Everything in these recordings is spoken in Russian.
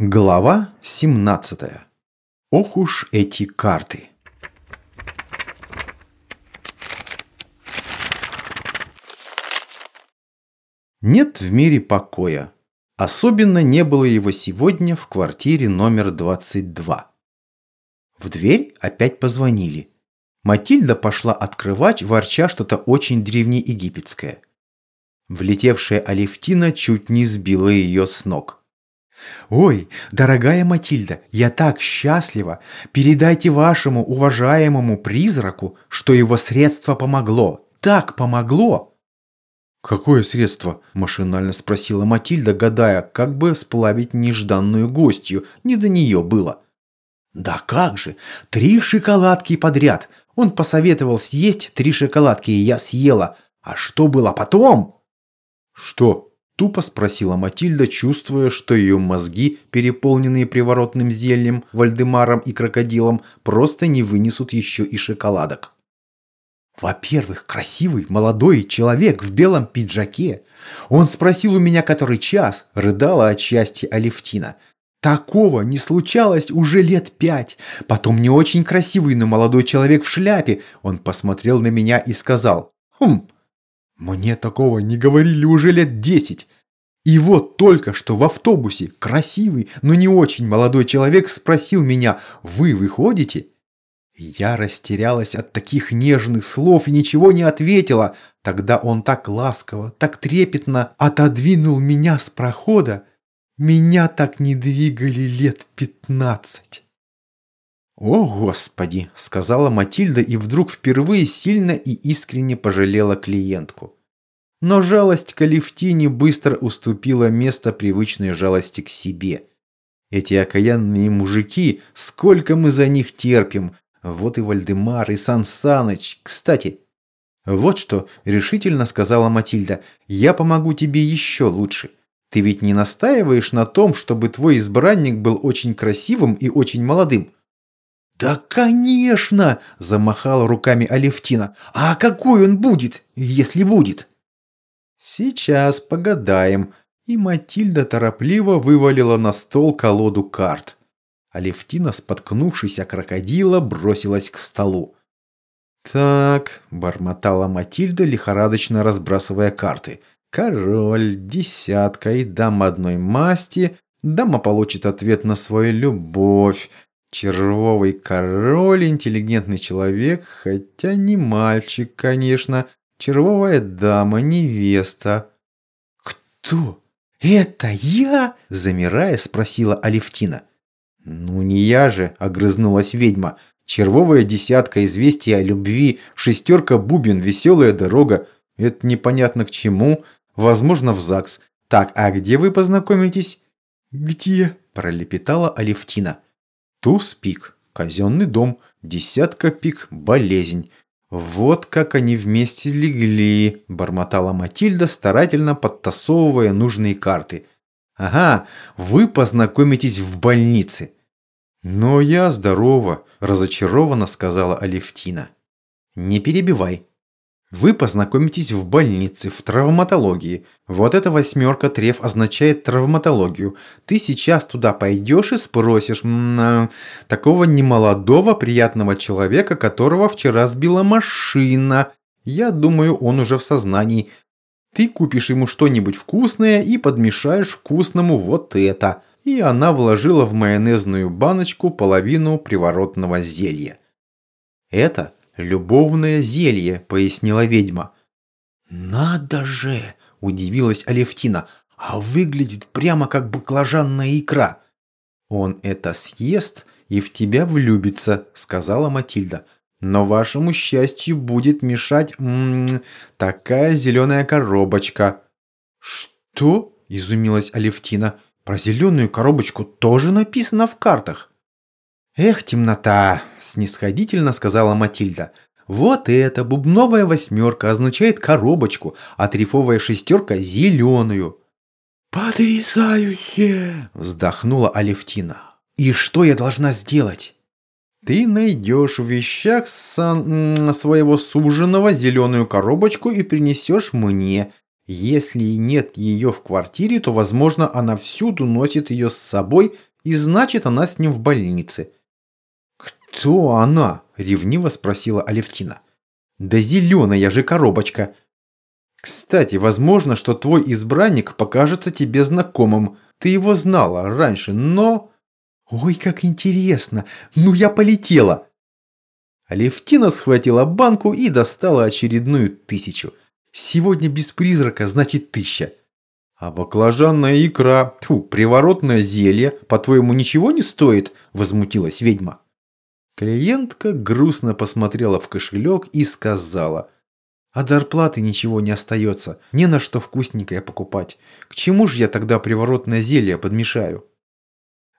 Глава 17. Ох уж эти карты. Нет в мире покоя. Особенно не было его сегодня в квартире номер 22. В дверь опять позвонили. Матильда пошла открывать, ворча что-то очень древнеегипетское. Влетевшая Алевтина чуть не сбила ее с ног. «Ой, дорогая Матильда, я так счастлива! Передайте вашему уважаемому призраку, что его средство помогло! Так помогло!» «Какое средство?» – машинально спросила Матильда, гадая, как бы сплавить нежданную гостью. Не до нее было. «Да как же! Три шоколадки подряд! Он посоветовал съесть три шоколадки, и я съела. А что было потом?» «Что?» Тупо спросила Матильда, чувствуя, что ее мозги, переполненные приворотным зельем, Вальдемаром и крокодилом, просто не вынесут еще и шоколадок. Во-первых, красивый молодой человек в белом пиджаке. Он спросил у меня, который час, рыдала от счастья Алевтина. Такого не случалось уже лет пять. Потом не очень красивый, но молодой человек в шляпе. Он посмотрел на меня и сказал, «Хм, мне такого не говорили уже лет десять. И вот только что в автобусе красивый, но не очень молодой человек спросил меня «Вы выходите?» Я растерялась от таких нежных слов и ничего не ответила. Тогда он так ласково, так трепетно отодвинул меня с прохода. Меня так не двигали лет пятнадцать. «О, Господи!» – сказала Матильда и вдруг впервые сильно и искренне пожалела клиентку. Но жалость к Алевтине быстро уступила место привычной жалости к себе. Эти окаянные мужики, сколько мы за них терпим. Вот и Вальдемар, и Сан. Кстати, вот что решительно сказала Матильда. Я помогу тебе еще лучше. Ты ведь не настаиваешь на том, чтобы твой избранник был очень красивым и очень молодым. «Да, конечно!» – замахала руками Алевтина. «А какой он будет, если будет?» «Сейчас погадаем». И Матильда торопливо вывалила на стол колоду карт. Алевтина, споткнувшись о крокодила, бросилась к столу. «Так», – бормотала Матильда, лихорадочно разбрасывая карты. «Король, десятка и дама одной масти. Дама получит ответ на свою любовь. Червовый король, интеллигентный человек, хотя не мальчик, конечно. Червовая дама, невеста. Кто? Это я? Замирая, спросила Алевтина. Ну не я же, огрызнулась ведьма. Червовая десятка, известия о любви, шестерка бубен, веселая дорога. Это непонятно к чему. Возможно, в ЗАГС. Так, а где вы познакомитесь? Где? Пролепетала Алевтина. Туз пик, казенный дом, десятка пик, болезнь. «Вот как они вместе легли», – бормотала Матильда, старательно подтасовывая нужные карты. «Ага, вы познакомитесь в больнице». «Но я здорова», – разочарованно сказала Алевтина. «Не перебивай», вы познакомитесь в больнице, в травматологии. Вот эта восьмерка треф означает травматологию. Ты сейчас туда пойдешь и спросишь м -м, такого немолодого приятного человека, которого вчера сбила машина. Я думаю, он уже в сознании. Ты купишь ему что-нибудь вкусное и подмешаешь вкусному вот это. И она вложила в майонезную баночку половину приворотного зелья. Это «Любовное зелье», — пояснила ведьма. «Надо же!» – удивилась Алевтина. «А выглядит прямо как баклажанная икра». «Он это съест и в тебя влюбится», – сказала Матильда. «Но вашему счастью будет мешать м -м, такая зеленая коробочка». «Что?» – изумилась Алевтина. «Про зеленую коробочку тоже написано в картах». «Эх, темнота!» – снисходительно сказала Матильда. «Вот эта бубновая восьмерка означает коробочку, а трифовая шестерка – зеленую». «Потрясающе!» – вздохнула Алевтина. «И что я должна сделать?» «Ты найдешь в вещах сан... своего суженого зеленую коробочку и принесешь мне. Если нет ее в квартире, то, возможно, она всюду носит ее с собой и значит она с ним в больнице. «Кто она?» – ревниво спросила Алевтина. «Да зеленая же коробочка!» «Кстати, возможно, что твой избранник покажется тебе знакомым. Ты его знала раньше, но...» «Ой, как интересно! Ну я полетела!» Алевтина схватила банку и достала очередную тысячу. Сегодня без призрака, значит тысяча. А баклажанная икра, тьфу, приворотное зелье, по-твоему, ничего не стоит? Возмутилась ведьма. Клиентка грустно посмотрела в кошелек и сказала. От зарплаты ничего не остается, не на что вкусненькое покупать. К чему же я тогда приворотное зелье подмешаю?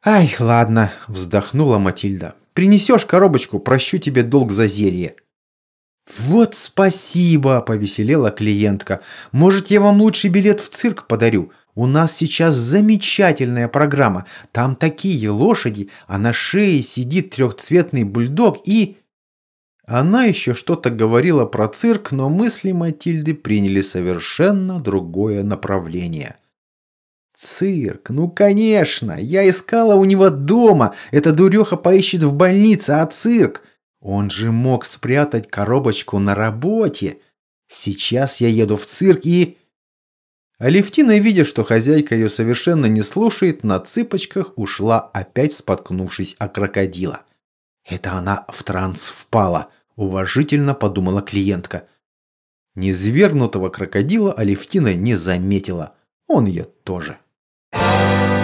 «Ай, ладно», – вздохнула Матильда. Принесешь коробочку, прощу тебе долг за зелье». «Вот спасибо!» – повеселела клиентка. «Может, я вам лучший билет в цирк подарю? У нас сейчас замечательная программа. Там такие лошади, а на шее сидит трехцветный бульдог и...» Она еще что-то говорила про цирк, но мысли Матильды приняли совершенно другое направление – Цирк, ну конечно, я искала у него дома. Эта дуреха поищет в больнице, а цирк? Он же мог спрятать коробочку на работе. Сейчас я еду в цирк и... Алевтина, видя, что хозяйка ее совершенно не слушает, на цыпочках ушла, опять споткнувшись о крокодила. Это она в транс впала, уважительно подумала клиентка. Незвернутого крокодила Алевтина не заметила. Он ее тоже. Thank.